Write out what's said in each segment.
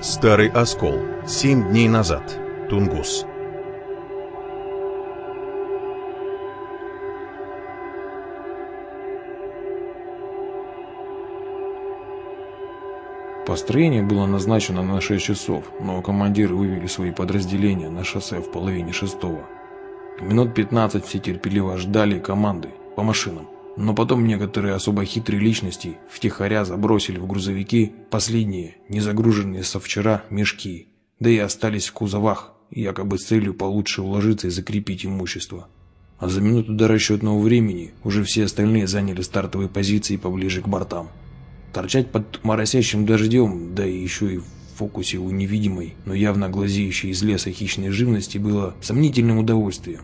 Старый оскол. Семь дней назад. Тунгус. Построение было назначено на 6 часов, но командиры вывели свои подразделения на шоссе в половине шестого. Минут 15 все терпеливо ждали команды по машинам. Но потом некоторые особо хитрые личности втихаря забросили в грузовики последние, не загруженные со вчера, мешки, да и остались в кузовах, якобы с целью получше уложиться и закрепить имущество. А за минуту до расчетного времени уже все остальные заняли стартовые позиции поближе к бортам. Торчать под моросящим дождем, да и еще и в фокусе у невидимой, но явно глазеющей из леса хищной живности было сомнительным удовольствием.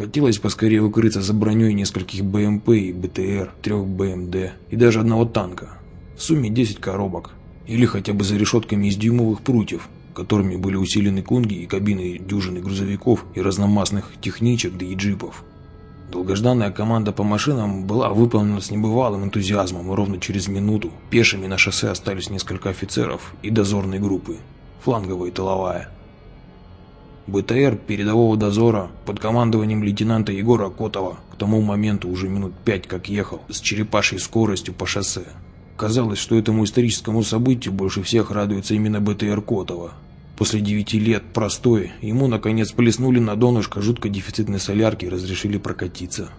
Хотелось поскорее укрыться за броней нескольких БМП и БТР, трех БМД и даже одного танка. В сумме 10 коробок. Или хотя бы за решетками из дюймовых прутьев, которыми были усилены кунги и кабины дюжины грузовиков и разномастных техничек да и джипов. Долгожданная команда по машинам была выполнена с небывалым энтузиазмом, и ровно через минуту пешими на шоссе остались несколько офицеров и дозорной группы, фланговая и тыловая. БТР передового дозора под командованием лейтенанта Егора Котова к тому моменту уже минут пять как ехал с черепашей скоростью по шоссе. Казалось, что этому историческому событию больше всех радуется именно БТР Котова, После девяти лет простой ему наконец плеснули на донышко жутко дефицитной солярки и разрешили прокатиться.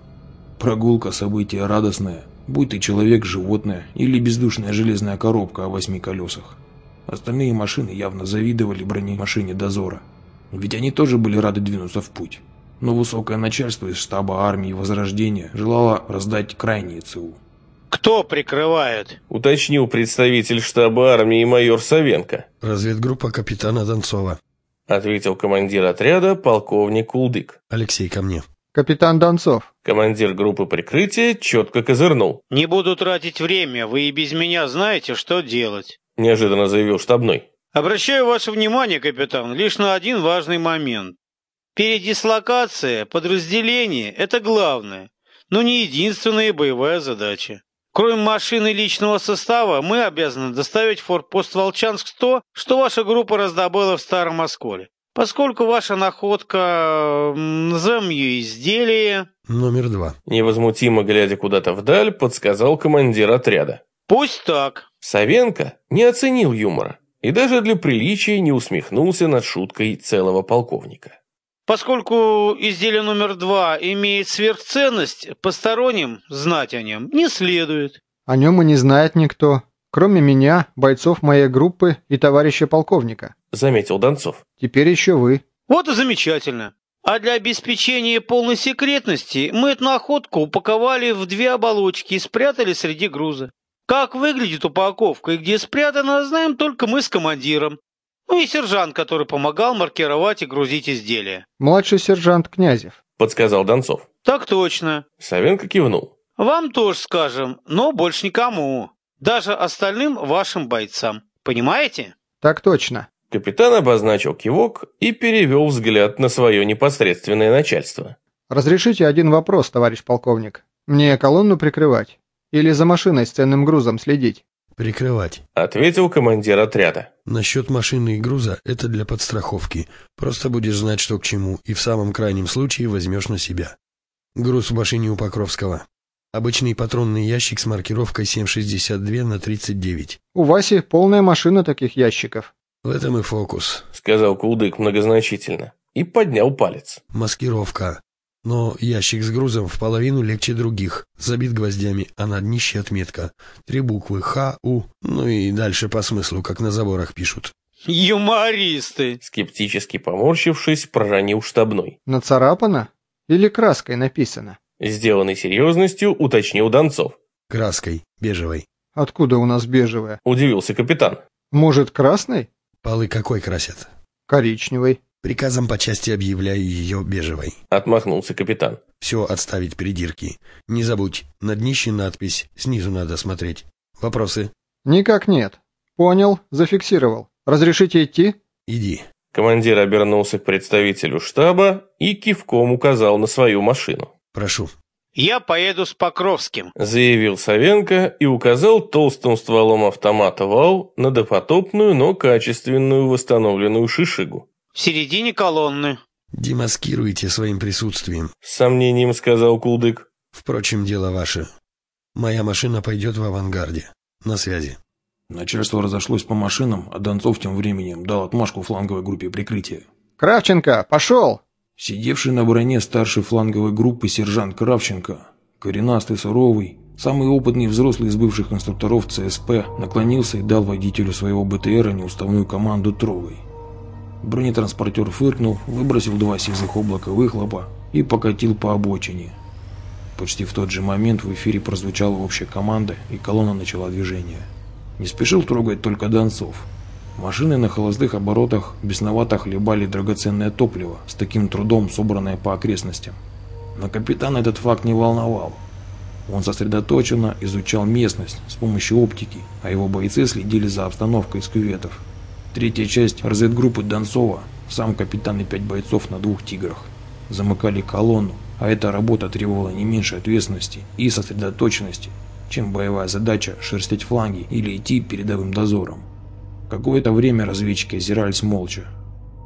Прогулка – событие радостное, будь ты человек, животное или бездушная железная коробка о восьми колесах. Остальные машины явно завидовали бронемашине дозора, ведь они тоже были рады двинуться в путь. Но высокое начальство из штаба армии Возрождения желало раздать крайние ЦУ. «Кто прикрывает?» – уточнил представитель штаба армии майор Савенко. «Разведгруппа капитана Донцова», – ответил командир отряда полковник Кулдык. «Алексей, ко мне». «Капитан Донцов». Командир группы прикрытия четко козырнул. «Не буду тратить время, вы и без меня знаете, что делать», – неожиданно заявил штабной. «Обращаю ваше внимание, капитан, лишь на один важный момент. Передислокация подразделения – это главное, но не единственная боевая задача. Кроме машины личного состава, мы обязаны доставить в форпост Волчанск-100, что ваша группа раздобыла в Старом Осколе. Поскольку ваша находка, назовем ее изделие... Номер два. Невозмутимо глядя куда-то вдаль, подсказал командир отряда. Пусть так. Савенко не оценил юмора и даже для приличия не усмехнулся над шуткой целого полковника. Поскольку изделие номер два имеет сверхценность, посторонним знать о нем не следует. О нем и не знает никто, кроме меня, бойцов моей группы и товарища полковника. Заметил Донцов. Теперь еще вы. Вот и замечательно. А для обеспечения полной секретности мы эту находку упаковали в две оболочки и спрятали среди груза. Как выглядит упаковка и где спрятана, знаем только мы с командиром. Ну и сержант, который помогал маркировать и грузить изделия. Младший сержант Князев. Подсказал Донцов. Так точно. Савенко кивнул. Вам тоже скажем, но больше никому. Даже остальным вашим бойцам. Понимаете? Так точно. Капитан обозначил кивок и перевел взгляд на свое непосредственное начальство. Разрешите один вопрос, товарищ полковник. Мне колонну прикрывать? Или за машиной с ценным грузом следить? «Прикрывать», — ответил командир отряда. «Насчет машины и груза — это для подстраховки. Просто будешь знать, что к чему, и в самом крайнем случае возьмешь на себя. Груз в машине у Покровского. Обычный патронный ящик с маркировкой 7,62 на 39. У Васи полная машина таких ящиков. В этом и фокус, сказал Кулдык многозначительно и поднял палец. Маскировка. Но ящик с грузом в половину легче других, забит гвоздями, а на днище отметка. Три буквы Х, У, ну и дальше по смыслу, как на заборах пишут. «Юмористы!» Скептически поморщившись, проронил штабной. «Нацарапано? Или краской написано?» Сделанной серьезностью уточнил Донцов. «Краской, бежевой». «Откуда у нас бежевая?» Удивился капитан. «Может, красной?» «Полы какой красят?» «Коричневой». Приказом по части объявляю ее бежевой. Отмахнулся капитан. Все отставить придирки. Не забудь, на днище надпись, снизу надо смотреть. Вопросы? Никак нет. Понял, зафиксировал. Разрешите идти? Иди. Командир обернулся к представителю штаба и кивком указал на свою машину. Прошу. Я поеду с Покровским. Заявил Савенко и указал толстым стволом автомата ВАУ на допотопную, но качественную восстановленную шишигу. В середине колонны. Демаскируйте своим присутствием. С сомнением сказал Кулдык. Впрочем, дело ваше. Моя машина пойдет в авангарде. На связи. Начальство разошлось по машинам, а Донцов тем временем дал отмашку фланговой группе прикрытия. «Кравченко, пошел!» Сидевший на броне старший фланговой группы сержант Кравченко, коренастый, суровый, самый опытный взрослый из бывших инструкторов ЦСП, наклонился и дал водителю своего БТРа неуставную команду «Трогай». Бронетранспортер фыркнул, выбросил два сизых облака выхлопа и покатил по обочине. Почти в тот же момент в эфире прозвучала общая команда, и колонна начала движение. Не спешил трогать только Донцов. Машины на холостых оборотах бесновато хлебали драгоценное топливо, с таким трудом собранное по окрестностям. Но капитан этот факт не волновал. Он сосредоточенно изучал местность с помощью оптики, а его бойцы следили за обстановкой из кюветов. Третья часть разведгруппы Донцова, сам капитан и пять бойцов на двух «Тиграх» замыкали колонну, а эта работа требовала не меньше ответственности и сосредоточенности, чем боевая задача шерстить фланги или идти передовым дозором. Какое-то время разведчики озирались молча.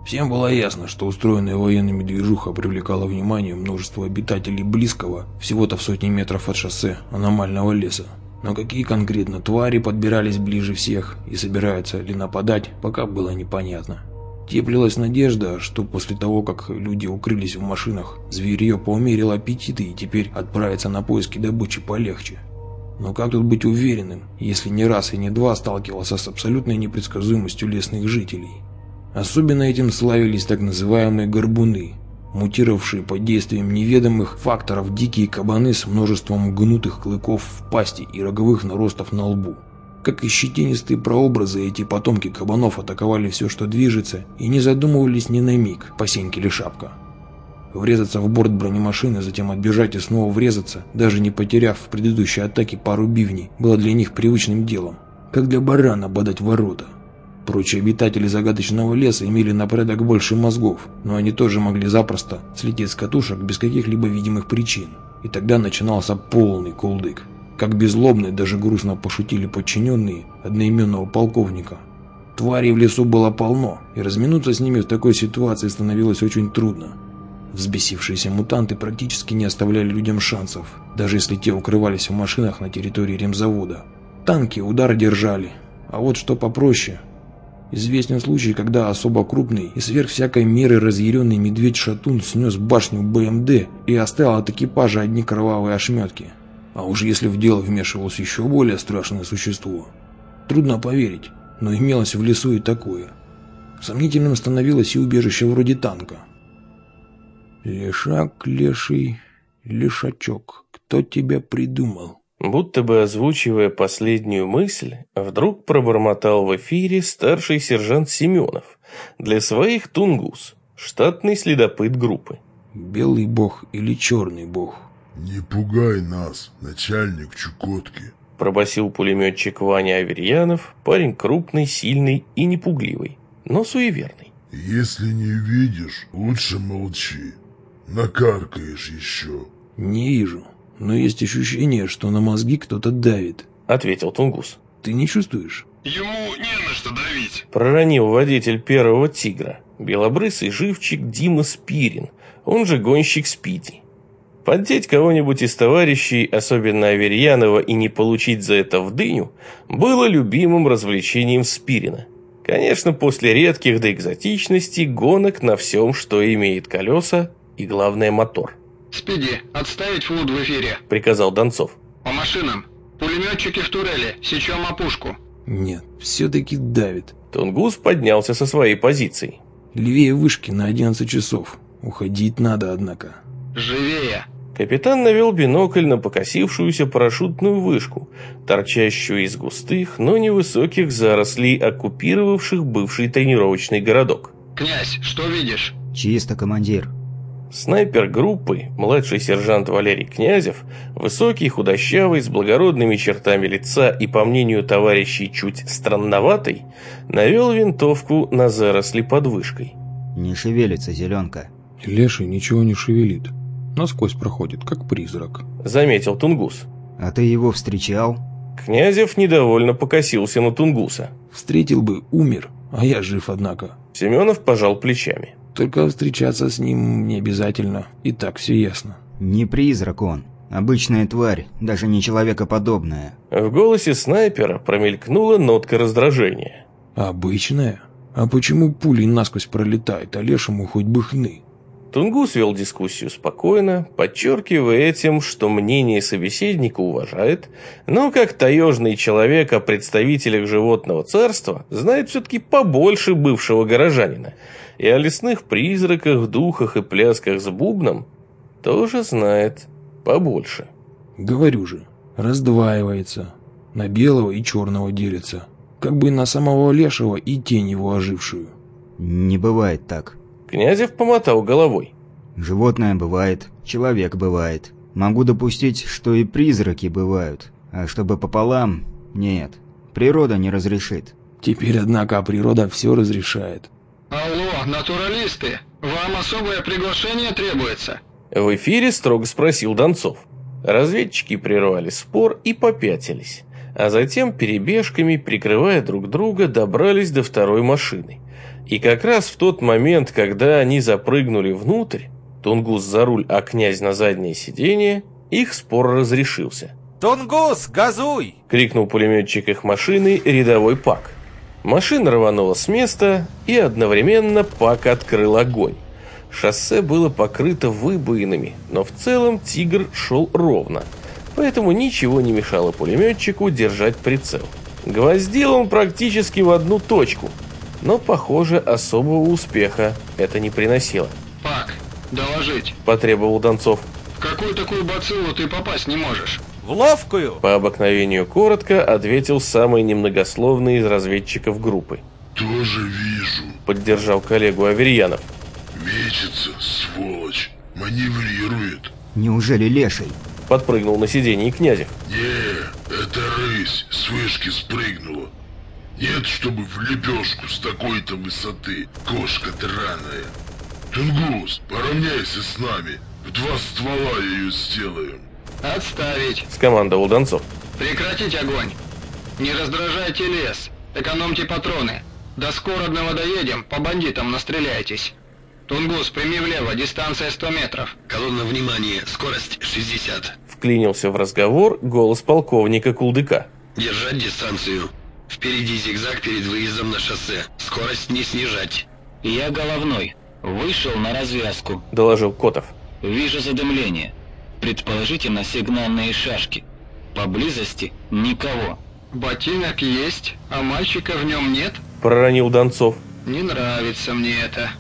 Всем было ясно, что устроенная военными движуха привлекала внимание множество обитателей близкого, всего-то в сотни метров от шоссе, аномального леса. Но какие конкретно твари подбирались ближе всех и собираются ли нападать, пока было непонятно. Теплилась надежда, что после того, как люди укрылись в машинах, зверье поумерило аппетиты и теперь отправится на поиски добычи полегче. Но как тут быть уверенным, если не раз и не два сталкивался с абсолютной непредсказуемостью лесных жителей? Особенно этим славились так называемые горбуны, мутировавшие под действием неведомых факторов дикие кабаны с множеством гнутых клыков в пасти и роговых наростов на лбу. Как и щетинистые прообразы, эти потомки кабанов атаковали все, что движется, и не задумывались ни на миг, посеньки или шапка. Врезаться в борт бронемашины, затем отбежать и снова врезаться, даже не потеряв в предыдущей атаке пару бивней, было для них привычным делом. Как для барана бодать ворота. Прочие обитатели загадочного леса имели на порядок больше мозгов, но они тоже могли запросто слететь с катушек без каких-либо видимых причин. И тогда начинался полный кулдык. Как безлобно даже грустно пошутили подчиненные одноименного полковника. Тварей в лесу было полно, и разминуться с ними в такой ситуации становилось очень трудно. Взбесившиеся мутанты практически не оставляли людям шансов, даже если те укрывались в машинах на территории ремзавода. Танки удар держали, а вот что попроще – Известен случай, когда особо крупный и сверх всякой меры разъяренный медведь-шатун снес башню БМД и оставил от экипажа одни кровавые ошметки. А уж если в дело вмешивалось еще более страшное существо. Трудно поверить, но имелось в лесу и такое. Сомнительным становилось и убежище вроде танка. «Лешак, леший, лешачок, кто тебя придумал?» Будто бы озвучивая последнюю мысль, вдруг пробормотал в эфире старший сержант Семенов для своих тунгус, штатный следопыт группы. «Белый бог или черный бог?» «Не пугай нас, начальник Чукотки», – пробасил пулеметчик Ваня Аверьянов, парень крупный, сильный и непугливый, но суеверный. «Если не видишь, лучше молчи. Накаркаешь еще». «Не вижу», но есть ощущение, что на мозги кто-то давит», — ответил Тунгус. «Ты не чувствуешь?» «Ему не на что давить», — проронил водитель первого «Тигра», белобрысый живчик Дима Спирин, он же гонщик Спиди. Поддеть кого-нибудь из товарищей, особенно Аверьянова, и не получить за это в дыню, было любимым развлечением Спирина. Конечно, после редких до экзотичности гонок на всем, что имеет колеса и, главное, мотор. «Спиди, отставить флот в эфире», — приказал Донцов. «По машинам. Пулеметчики в турели. Сечем опушку». «Нет, все-таки давит». Тунгус поднялся со своей позиции. «Левее вышки на 11 часов. Уходить надо, однако». «Живее!» Капитан навел бинокль на покосившуюся парашютную вышку, торчащую из густых, но невысоких зарослей, оккупировавших бывший тренировочный городок. «Князь, что видишь?» «Чисто, командир», Снайпер группы, младший сержант Валерий Князев, высокий, худощавый, с благородными чертами лица и, по мнению товарищей, чуть странноватый, навел винтовку на заросли под вышкой. «Не шевелится зеленка». Леший ничего не шевелит. насквозь проходит, как призрак. Заметил Тунгус. А ты его встречал? Князев недовольно покосился на Тунгуса. Встретил бы, умер, а я жив, однако. Семенов пожал плечами. Только встречаться с ним не обязательно, и так все ясно. Не призрак он. Обычная тварь, даже не человекоподобная. В голосе снайпера промелькнула нотка раздражения. Обычная? А почему пули насквозь пролетают, а лешему хоть бы хны? Тунгус вел дискуссию спокойно, подчеркивая этим, что мнение собеседника уважает, но как таежный человек о представителях животного царства знает все-таки побольше бывшего горожанина, и о лесных призраках, духах и плясках с бубном тоже знает побольше. Говорю же, раздваивается, на белого и черного делится, как бы на самого лешего и тень его ожившую. Не бывает так. Князев помотал головой. Животное бывает, человек бывает. Могу допустить, что и призраки бывают. А чтобы пополам, нет. Природа не разрешит. Теперь, однако, природа все разрешает. Алло, натуралисты, вам особое приглашение требуется? В эфире строго спросил Донцов. Разведчики прервали спор и попятились, а затем перебежками, прикрывая друг друга, добрались до второй машины. И как раз в тот момент, когда они запрыгнули внутрь, Тунгус за руль, а князь на заднее сиденье, их спор разрешился. «Тунгус, газуй!» – крикнул пулеметчик их машины рядовой Пак. Машина рванула с места, и одновременно Пак открыл огонь. Шоссе было покрыто выбоинами, но в целом «Тигр» шел ровно, поэтому ничего не мешало пулеметчику держать прицел. Гвоздил он практически в одну точку, но, похоже, особого успеха это не приносило. Пак, доложить. Потребовал Донцов. В какую такую бациллу ты попасть не можешь? В ловкую. По обыкновению коротко ответил самый немногословный из разведчиков группы. Тоже вижу. Поддержал коллегу Аверьянов. Мечется, сволочь. Маневрирует. Неужели леший? Подпрыгнул на сиденье Князев. Не, это рысь с вышки спрыгнула. Нет, чтобы в лепешку с такой-то высоты, кошка драная. Тунгус, поравняйся с нами. В два ствола ее сделаем. Отставить. Скомандовал Донцов. Прекратить огонь. Не раздражайте лес. Экономьте патроны. До Скородного доедем, по бандитам настреляйтесь. Тунгус, прими влево, дистанция 100 метров. Колонна внимания, скорость 60. Вклинился в разговор голос полковника Кулдыка. Держать дистанцию. Впереди зигзаг перед выездом на шоссе. Скорость не снижать. Я головной. Вышел на развязку. Доложил Котов. Вижу задымление. Предположительно сигнальные шашки. Поблизости никого. Ботинок есть, а мальчика в нем нет? Проронил Донцов. Не нравится мне это.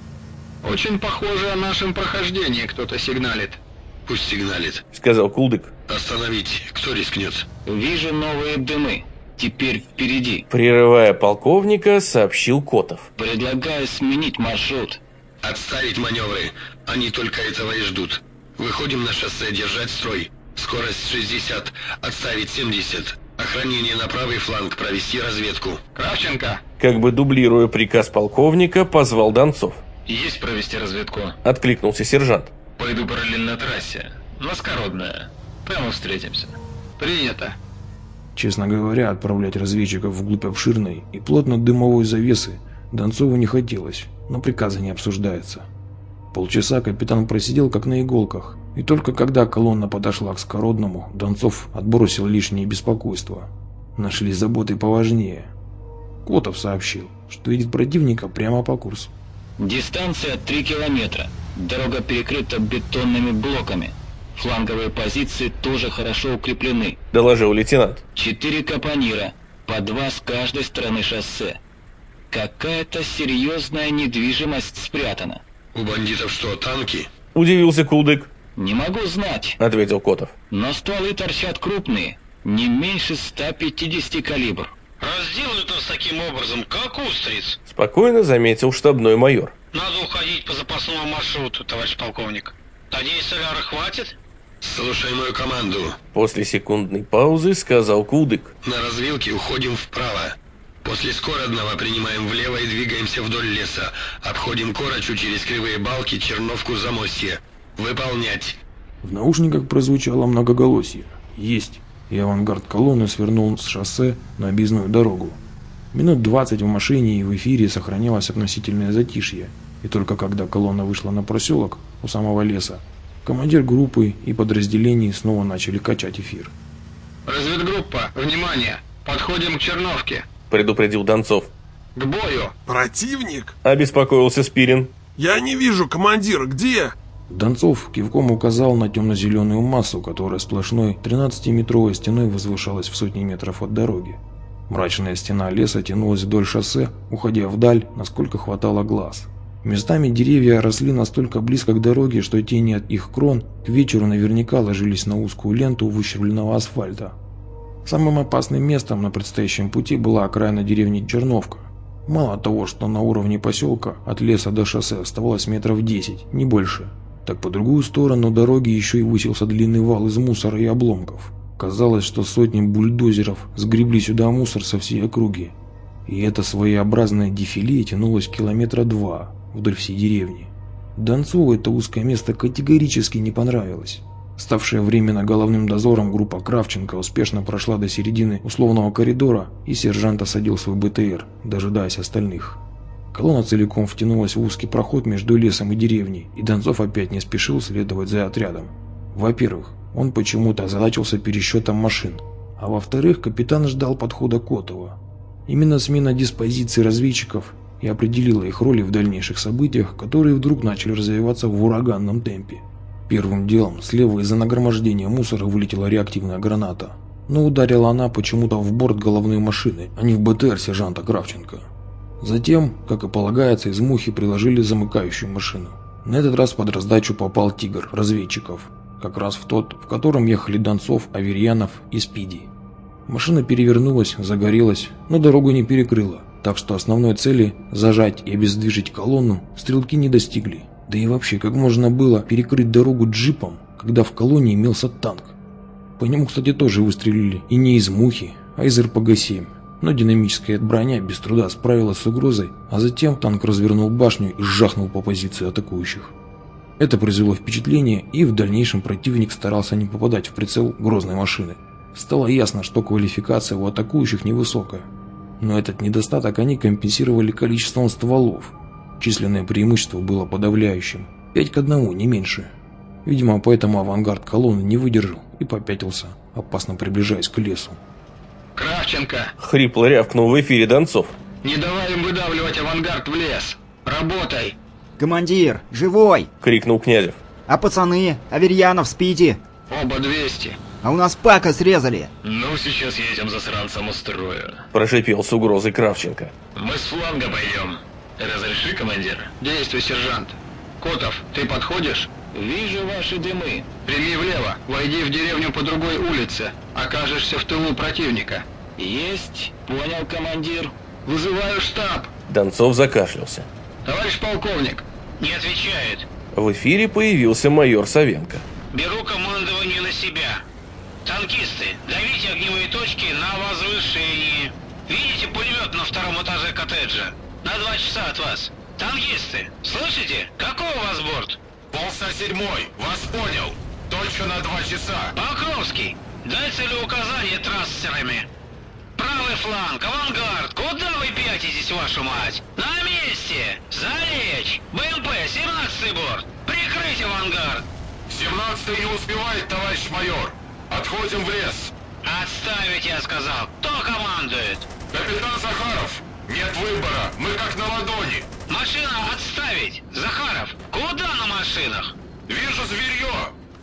Очень похоже о нашем прохождении кто-то сигналит. Пусть сигналит. Сказал Кулдык. Остановить. Кто рискнет? Вижу новые дымы. Теперь впереди. Прерывая полковника, сообщил Котов. Предлагаю сменить маршрут. Отставить маневры. Они только этого и ждут. Выходим на шоссе, держать строй. Скорость 60, отставить 70. Охранение на правый фланг, провести разведку. Кравченко! Как бы дублируя приказ полковника, позвал Донцов. Есть провести разведку. Откликнулся сержант. Пойду параллельно трассе. Наскородная. Прямо встретимся. Принято. Честно говоря, отправлять разведчиков вглубь обширной и плотно дымовой завесы Донцову не хотелось, но приказа не обсуждается. Полчаса капитан просидел как на иголках, и только когда колонна подошла к Скородному, Донцов отбросил лишнее беспокойство. Нашли заботы поважнее. Котов сообщил, что видит противника прямо по курсу. Дистанция 3 километра. Дорога перекрыта бетонными блоками. Фланговые позиции тоже хорошо укреплены. Доложил лейтенант. Четыре капонира, по два с каждой стороны шоссе. Какая-то серьезная недвижимость спрятана. У бандитов что, танки? Удивился Кулдык. Не могу знать, ответил Котов. Но стволы торчат крупные, не меньше 150 калибр. Разделают нас таким образом, как устриц. Спокойно заметил штабной майор. Надо уходить по запасному маршруту, товарищ полковник. Надеюсь, соляра хватит? Слушай мою команду. После секундной паузы сказал Кулдык. На развилке уходим вправо. После Скородного принимаем влево и двигаемся вдоль леса. Обходим Корочу через кривые балки, Черновку, Замостье. Выполнять. В наушниках прозвучало многоголосие. Есть. И авангард колонны свернул с шоссе на объездную дорогу. Минут двадцать в машине и в эфире сохранялось относительное затишье. И только когда колонна вышла на проселок у самого леса, командир группы и подразделений снова начали качать эфир. «Разведгруппа, внимание! Подходим к Черновке!» – предупредил Донцов. «К бою!» «Противник?» – обеспокоился Спирин. «Я не вижу, командир, где?» Донцов кивком указал на темно-зеленую массу, которая сплошной 13-метровой стеной возвышалась в сотни метров от дороги. Мрачная стена леса тянулась вдоль шоссе, уходя вдаль, насколько хватало глаз. Местами деревья росли настолько близко к дороге, что тени от их крон к вечеру наверняка ложились на узкую ленту выщербленного асфальта. Самым опасным местом на предстоящем пути была окраина деревни Черновка. Мало того, что на уровне поселка от леса до шоссе оставалось метров 10, не больше, так по другую сторону дороги еще и высился длинный вал из мусора и обломков. Казалось, что сотни бульдозеров сгребли сюда мусор со всей округи. И это своеобразное дефиле тянулось километра два вдоль всей деревни. Донцову это узкое место категорически не понравилось. Ставшая временно головным дозором группа Кравченко успешно прошла до середины условного коридора, и сержант осадил свой БТР, дожидаясь остальных. Колонна целиком втянулась в узкий проход между лесом и деревней, и Донцов опять не спешил следовать за отрядом. Во-первых, он почему-то озадачился пересчетом машин, а во-вторых, капитан ждал подхода Котова. Именно смена диспозиции разведчиков и определила их роли в дальнейших событиях, которые вдруг начали развиваться в ураганном темпе. Первым делом слева из-за нагромождения мусора вылетела реактивная граната, но ударила она почему-то в борт головной машины, а не в БТР сержанта Кравченко. Затем, как и полагается, из мухи приложили замыкающую машину. На этот раз под раздачу попал «Тигр» разведчиков, как раз в тот, в котором ехали Донцов, Аверьянов и Спиди. Машина перевернулась, загорелась, но дорогу не перекрыла, так что основной цели – зажать и обездвижить колонну – стрелки не достигли. Да и вообще, как можно было перекрыть дорогу джипом, когда в колонии имелся танк? По нему, кстати, тоже выстрелили, и не из мухи, а из РПГ-7 но динамическая броня без труда справилась с угрозой, а затем танк развернул башню и сжахнул по позиции атакующих. Это произвело впечатление, и в дальнейшем противник старался не попадать в прицел грозной машины. Стало ясно, что квалификация у атакующих невысокая. Но этот недостаток они компенсировали количеством стволов. Численное преимущество было подавляющим. 5 к 1, не меньше. Видимо, поэтому авангард колонны не выдержал и попятился, опасно приближаясь к лесу. Кравченко!» — хрипло рявкнул в эфире Донцов. «Не давай им выдавливать авангард в лес! Работай!» «Командир, живой!» — крикнул Князев. «А пацаны? Аверьянов, спите?» «Оба 200!» «А у нас пака срезали!» «Ну, сейчас я этим засранцам устрою!» — прошипел с угрозой Кравченко. «Мы с фланга пойдем. Разреши, командир?» «Действуй, сержант!» «Котов, ты подходишь?» «Вижу ваши дымы». «Прими влево, войди в деревню по другой улице. Окажешься в тылу противника». «Есть. Понял, командир». «Вызываю штаб». Донцов закашлялся. «Товарищ полковник». «Не отвечает». В эфире появился майор Савенко. «Беру командование на себя. Танкисты, давите огневые точки на возвышении. Видите пулемет на втором этаже коттеджа? На два часа от вас. Танкисты, слышите? Какой у вас борт?» Полста седьмой, вас понял. Точно на два часа. Покровский, дай целеуказание трассерами. Правый фланг, авангард, куда вы пятитесь, вашу мать? На месте! Залечь! БМП, 17-й борт! Прикрыть авангард! 17-й не успевает, товарищ майор. Отходим в лес. Отставить, я сказал. Кто командует? Капитан Захаров. Нет выбора, мы как на ладони. Машина отставить! Захаров, куда на машинах? Вижу зверье!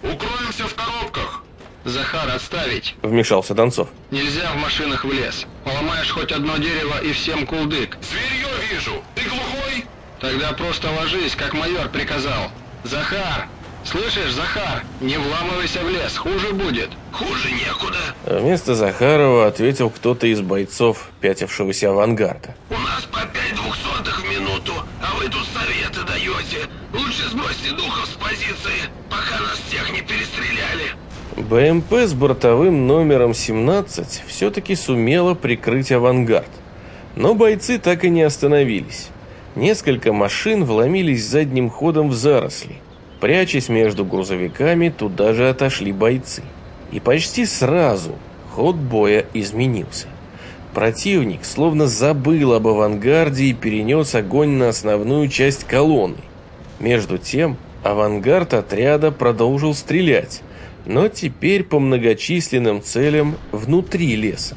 Укроемся в коробках! Захар, отставить! Вмешался Донцов. Нельзя в машинах в лес. Поломаешь хоть одно дерево и всем кулдык. Зверье вижу! Ты глухой? Тогда просто ложись, как майор приказал. Захар! Слышишь, Захар? Не вламывайся в лес, хуже будет. Хуже некуда. Вместо Захарова ответил кто-то из бойцов, пятившегося авангарда. У нас по пять двухсотых в минуту, а вы тут советы даете. Лучше сбросьте духов с позиции, пока нас всех не перестреляли. БМП с бортовым номером 17 все-таки сумела прикрыть авангард. Но бойцы так и не остановились. Несколько машин вломились задним ходом в заросли. Прячась между грузовиками, туда же отошли бойцы. И почти сразу ход боя изменился. Противник словно забыл об авангарде и перенес огонь на основную часть колонны. Между тем, авангард отряда продолжил стрелять, но теперь по многочисленным целям внутри леса.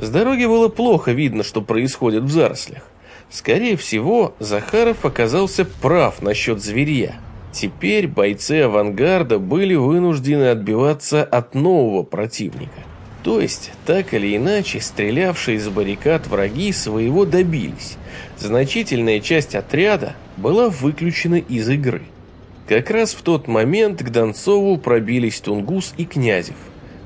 С дороги было плохо видно, что происходит в зарослях. Скорее всего, Захаров оказался прав насчет зверья. Теперь бойцы авангарда были вынуждены отбиваться от нового противника. То есть, так или иначе, стрелявшие из баррикад враги своего добились. Значительная часть отряда была выключена из игры. Как раз в тот момент к Донцову пробились Тунгус и Князев.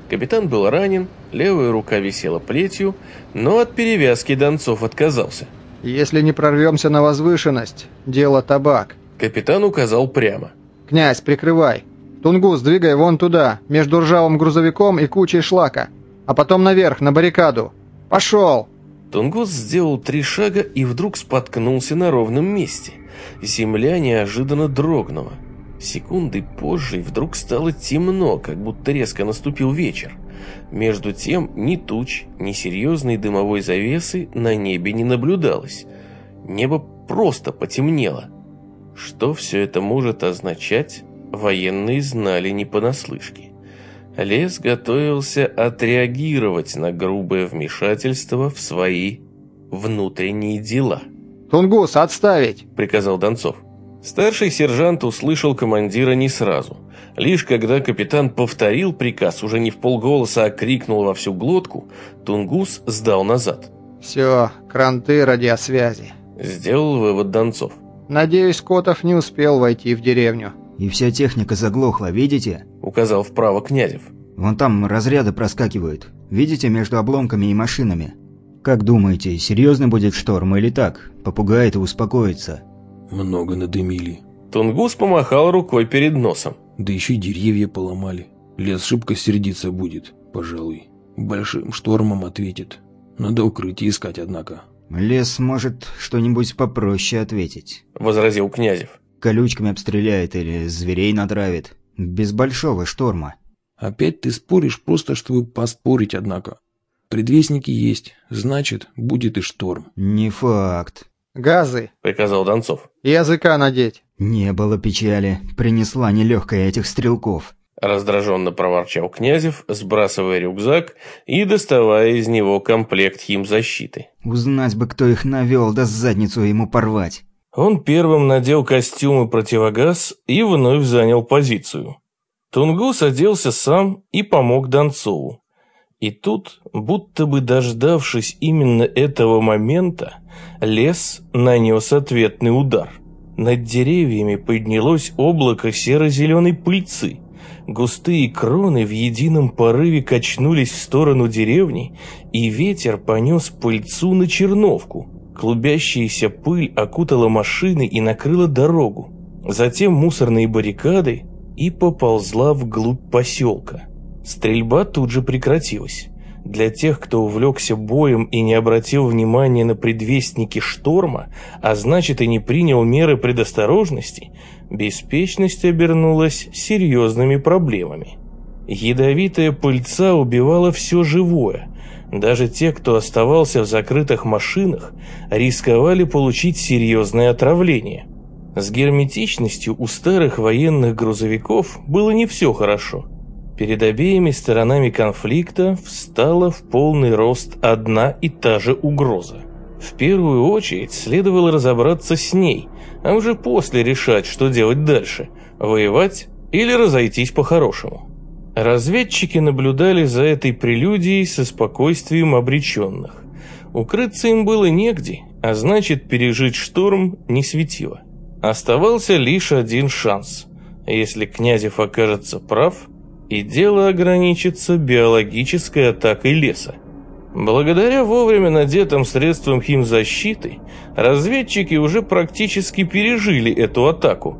Капитан был ранен, левая рука висела плетью, но от перевязки Донцов отказался. «Если не прорвемся на возвышенность, дело табак», Капитан указал прямо. «Князь, прикрывай. Тунгус, двигай вон туда, между ржавым грузовиком и кучей шлака. А потом наверх, на баррикаду. Пошел!» Тунгус сделал три шага и вдруг споткнулся на ровном месте. Земля неожиданно дрогнула. Секунды позже вдруг стало темно, как будто резко наступил вечер. Между тем ни туч, ни серьезной дымовой завесы на небе не наблюдалось. Небо просто потемнело. Что все это может означать, военные знали не понаслышке. Лес готовился отреагировать на грубое вмешательство в свои внутренние дела. «Тунгус, отставить!» – приказал Донцов. Старший сержант услышал командира не сразу. Лишь когда капитан повторил приказ, уже не в полголоса, а крикнул во всю глотку, Тунгус сдал назад. «Все, кранты радиосвязи», – сделал вывод Донцов. «Надеюсь, Котов не успел войти в деревню». «И вся техника заглохла, видите?» – указал вправо Князев. «Вон там разряды проскакивают. Видите, между обломками и машинами. Как думаете, серьезно будет шторм или так? Попугает и успокоится?» Много надымили. Тунгус помахал рукой перед носом. Да еще и деревья поломали. Лес шибко сердиться будет, пожалуй. Большим штормом ответит. Надо укрытие искать, однако. «Лес может что-нибудь попроще ответить», — возразил Князев. «Колючками обстреляет или зверей натравит. Без большого шторма». «Опять ты споришь, просто чтобы поспорить, однако. Предвестники есть, значит, будет и шторм». «Не факт». «Газы», — приказал Донцов. «Языка надеть». «Не было печали. Принесла нелегкая этих стрелков». Раздраженно проворчал Князев, сбрасывая рюкзак и доставая из него комплект химзащиты. «Узнать бы, кто их навел, да задницу ему порвать». Он первым надел костюм и противогаз и вновь занял позицию. Тунгус оделся сам и помог Донцову. И тут, будто бы дождавшись именно этого момента, лес нанес ответный удар. Над деревьями поднялось облако серо-зеленой пыльцы – Густые кроны в едином порыве качнулись в сторону деревни, и ветер понес пыльцу на Черновку. Клубящаяся пыль окутала машины и накрыла дорогу. Затем мусорные баррикады и поползла вглубь поселка. Стрельба тут же прекратилась. Для тех, кто увлекся боем и не обратил внимания на предвестники шторма, а значит и не принял меры предосторожности, беспечность обернулась серьезными проблемами. Ядовитая пыльца убивала все живое. Даже те, кто оставался в закрытых машинах, рисковали получить серьезное отравление. С герметичностью у старых военных грузовиков было не все хорошо – Перед обеими сторонами конфликта встала в полный рост одна и та же угроза. В первую очередь следовало разобраться с ней, а уже после решать, что делать дальше – воевать или разойтись по-хорошему. Разведчики наблюдали за этой прелюдией со спокойствием обреченных. Укрыться им было негде, а значит пережить шторм не светило. Оставался лишь один шанс. Если Князев окажется прав – и дело ограничится биологической атакой леса. Благодаря вовремя надетым средствам химзащиты, разведчики уже практически пережили эту атаку.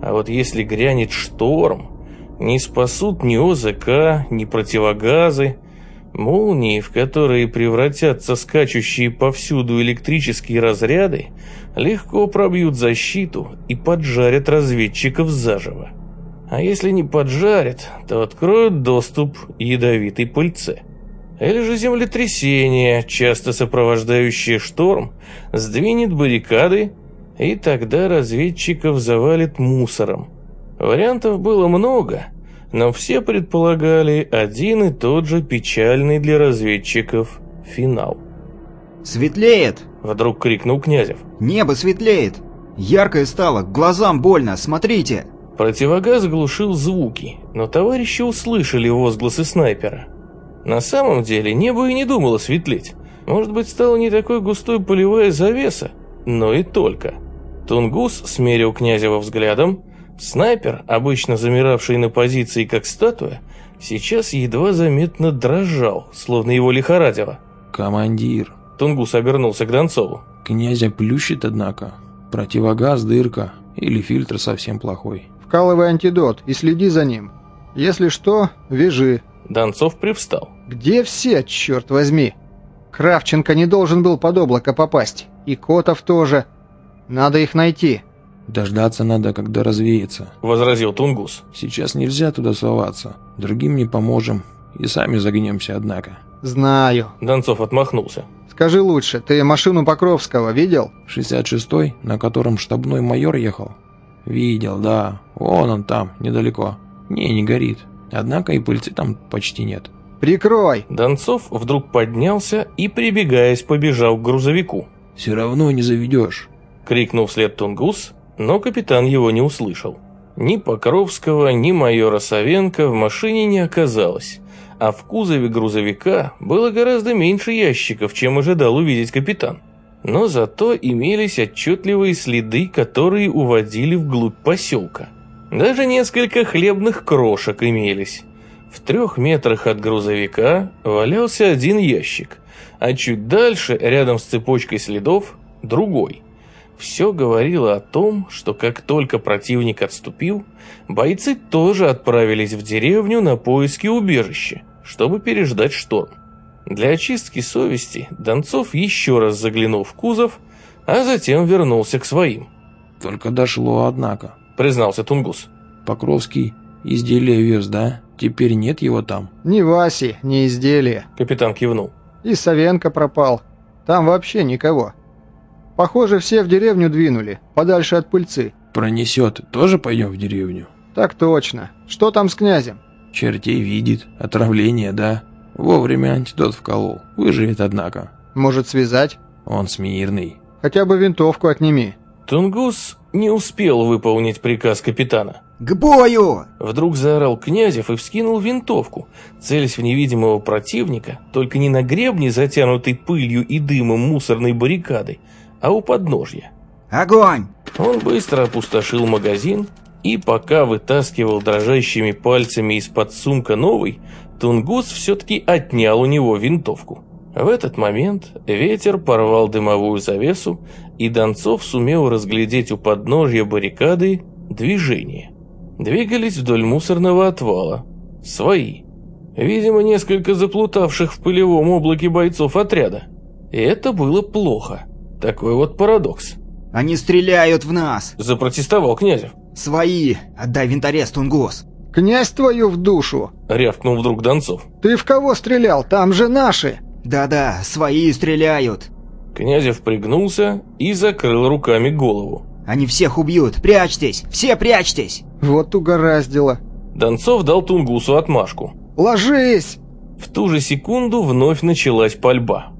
А вот если грянет шторм, не спасут ни ОЗК, ни противогазы, Молнии, в которые превратятся скачущие повсюду электрические разряды, легко пробьют защиту и поджарят разведчиков заживо. А если не поджарят, то откроют доступ ядовитой пыльце. Или же землетрясение, часто сопровождающее шторм, сдвинет баррикады, и тогда разведчиков завалит мусором. Вариантов было много, но все предполагали один и тот же печальный для разведчиков финал. «Светлеет!» — вдруг крикнул Князев. «Небо светлеет! Яркое стало, глазам больно, смотрите!» Противогаз глушил звуки, но товарищи услышали возгласы снайпера. На самом деле небо и не думало светлеть. Может быть, стала не такой густой полевая завеса, но и только. Тунгус смерил Князева взглядом. Снайпер, обычно замиравший на позиции как статуя, сейчас едва заметно дрожал, словно его лихорадило. «Командир!» Тунгус обернулся к Донцову. «Князя плющит, однако. Противогаз, дырка или фильтр совсем плохой». «Вкалывай антидот и следи за ним. Если что, вяжи». Донцов привстал. «Где все, черт возьми? Кравченко не должен был под облако попасть. И Котов тоже. Надо их найти». «Дождаться надо, когда развеется», — возразил Тунгус. «Сейчас нельзя туда соваться. Другим не поможем. И сами загнемся, однако». «Знаю». Донцов отмахнулся. «Скажи лучше, ты машину Покровского видел?» «66-й, на котором штабной майор ехал?» «Видел, да. Вон он там, недалеко. Не, не горит. Однако и пыльцы там почти нет». «Прикрой!» Донцов вдруг поднялся и, прибегаясь, побежал к грузовику. «Все равно не заведешь!» — крикнул вслед Тунгус, но капитан его не услышал. Ни Покровского, ни майора Савенко в машине не оказалось, а в кузове грузовика было гораздо меньше ящиков, чем ожидал увидеть капитан. Но зато имелись отчетливые следы, которые уводили вглубь поселка. Даже несколько хлебных крошек имелись. В трех метрах от грузовика валялся один ящик, а чуть дальше, рядом с цепочкой следов, другой. Все говорило о том, что как только противник отступил, бойцы тоже отправились в деревню на поиски убежища, чтобы переждать шторм. Для очистки совести Донцов еще раз заглянул в кузов, а затем вернулся к своим. «Только дошло, однако», — признался Тунгус. «Покровский изделие вез, да? Теперь нет его там?» «Ни Васи, ни изделия», — капитан кивнул. «И Савенко пропал. Там вообще никого. Похоже, все в деревню двинули, подальше от пыльцы». «Пронесет. Тоже пойдем в деревню?» «Так точно. Что там с князем?» «Чертей видит. Отравление, да. Вовремя антидот вколол. Выживет, однако». «Может, связать?» «Он смирный». «Хотя бы винтовку отними». Тунгус не успел выполнить приказ капитана. «К бою!» Вдруг заорал Князев и вскинул винтовку, целясь в невидимого противника, только не на гребне, затянутой пылью и дымом мусорной баррикады, а у подножья. «Огонь!» Он быстро опустошил магазин и, пока вытаскивал дрожащими пальцами из-под сумка новый, Тунгус все-таки отнял у него винтовку. В этот момент ветер порвал дымовую завесу, и Донцов сумел разглядеть у подножья баррикады движение. Двигались вдоль мусорного отвала. Свои. Видимо, несколько заплутавших в пылевом облаке бойцов отряда. И это было плохо. Такой вот парадокс. «Они стреляют в нас!» – запротестовал Князев. «Свои! Отдай винторез, Тунгус!» «Князь твою в душу!» – рявкнул вдруг Донцов. «Ты в кого стрелял? Там же наши!» «Да-да, свои стреляют!» Князев пригнулся и закрыл руками голову. «Они всех убьют! Прячьтесь! Все прячьтесь!» «Вот угораздило!» Донцов дал Тунгусу отмашку. «Ложись!» В ту же секунду вновь началась пальба.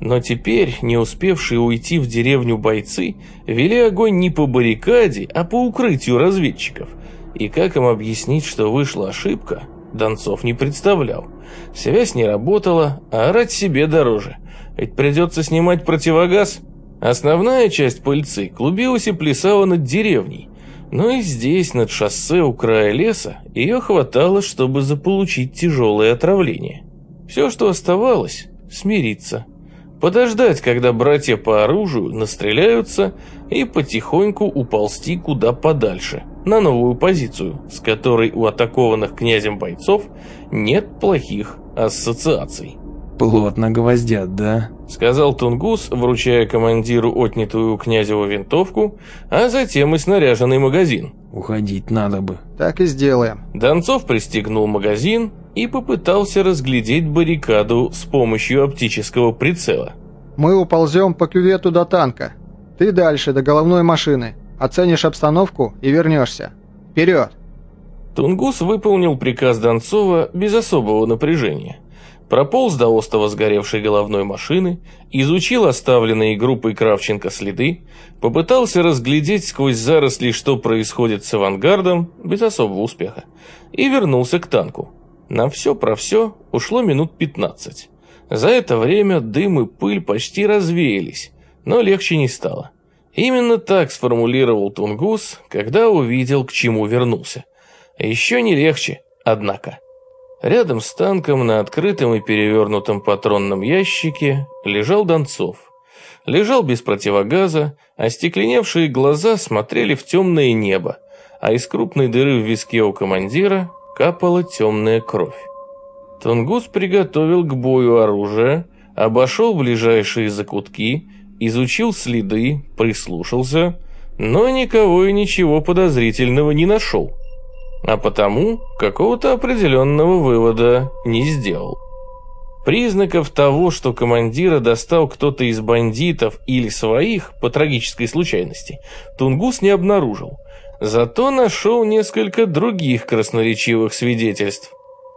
Но теперь, не успевшие уйти в деревню бойцы, вели огонь не по баррикаде, а по укрытию разведчиков. И как им объяснить, что вышла ошибка, Донцов не представлял. Связь не работала, а орать себе дороже. Ведь придется снимать противогаз. Основная часть пыльцы клубилась и плясала над деревней. Но и здесь, над шоссе у края леса, ее хватало, чтобы заполучить тяжелое отравление. Все, что оставалось, смириться. Подождать, когда братья по оружию настреляются и потихоньку уползти куда подальше, на новую позицию, с которой у атакованных князем бойцов нет плохих ассоциаций. «Плотно гвоздят, да?» — сказал Тунгус, вручая командиру отнятую у Князева винтовку, а затем и снаряженный магазин. «Уходить надо бы». «Так и сделаем». Донцов пристегнул магазин и попытался разглядеть баррикаду с помощью оптического прицела. «Мы уползем по кювету до танка. Ты дальше, до головной машины. Оценишь обстановку и вернешься. Вперед!» Тунгус выполнил приказ Донцова без особого напряжения прополз до остова сгоревшей головной машины, изучил оставленные группой Кравченко следы, попытался разглядеть сквозь заросли, что происходит с авангардом, без особого успеха, и вернулся к танку. На все про все ушло минут 15. За это время дым и пыль почти развеялись, но легче не стало. Именно так сформулировал Тунгус, когда увидел, к чему вернулся. Еще не легче, однако. Рядом с танком на открытом и перевернутом патронном ящике лежал Донцов. Лежал без противогаза, а стекленевшие глаза смотрели в темное небо, а из крупной дыры в виске у командира капала темная кровь. Тунгус приготовил к бою оружие, обошел ближайшие закутки, изучил следы, прислушался, но никого и ничего подозрительного не нашел а потому какого-то определенного вывода не сделал. Признаков того, что командира достал кто-то из бандитов или своих по трагической случайности, Тунгус не обнаружил. Зато нашел несколько других красноречивых свидетельств.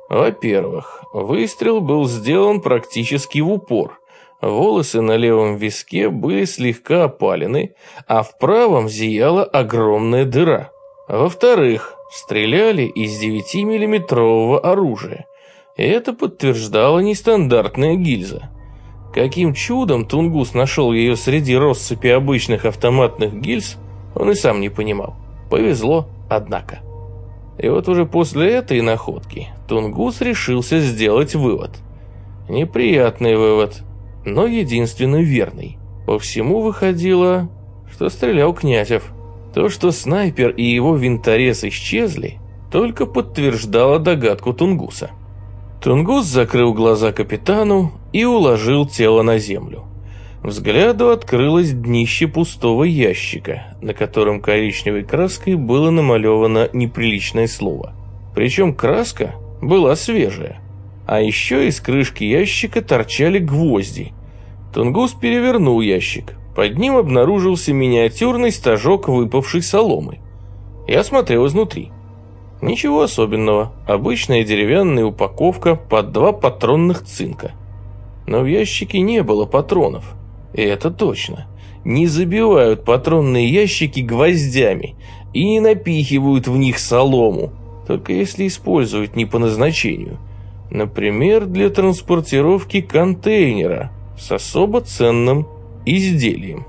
Во-первых, выстрел был сделан практически в упор. Волосы на левом виске были слегка опалены, а в правом зияла огромная дыра. Во-вторых, стреляли из 9-миллиметрового оружия. Это подтверждала нестандартная гильза. Каким чудом Тунгус нашел ее среди россыпи обычных автоматных гильз, он и сам не понимал. Повезло, однако. И вот уже после этой находки Тунгус решился сделать вывод. Неприятный вывод, но единственно верный. По всему выходило, что стрелял Князев. То, что снайпер и его винторез исчезли, только подтверждало догадку Тунгуса. Тунгус закрыл глаза капитану и уложил тело на землю. Взгляду открылось днище пустого ящика, на котором коричневой краской было намалевано неприличное слово. Причем краска была свежая. А еще из крышки ящика торчали гвозди. Тунгус перевернул ящик, под ним обнаружился миниатюрный стажок выпавшей соломы. Я смотрел изнутри. Ничего особенного, обычная деревянная упаковка под два патронных цинка. Но в ящике не было патронов. И это точно. Не забивают патронные ящики гвоздями и не напихивают в них солому, только если используют не по назначению. Например, для транспортировки контейнера с особо ценным изделием.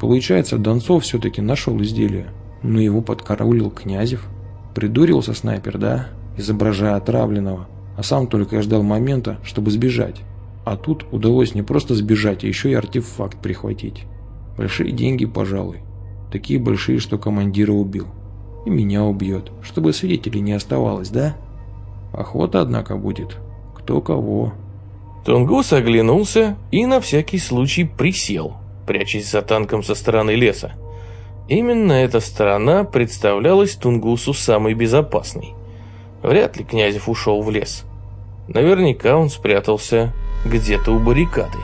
Получается, Донцов все-таки нашел изделие, но его подкараулил Князев. Придурился снайпер, да, изображая отравленного, а сам только ждал момента, чтобы сбежать. А тут удалось не просто сбежать, а еще и артефакт прихватить. Большие деньги, пожалуй. Такие большие, что командира убил. И меня убьет, чтобы свидетелей не оставалось, да? Охота, однако, будет. Кто кого. Тунгус оглянулся и на всякий случай присел, прячась за танком со стороны леса. Именно эта сторона представлялась Тунгусу самой безопасной. Вряд ли Князев ушел в лес. Наверняка он спрятался где-то у баррикады.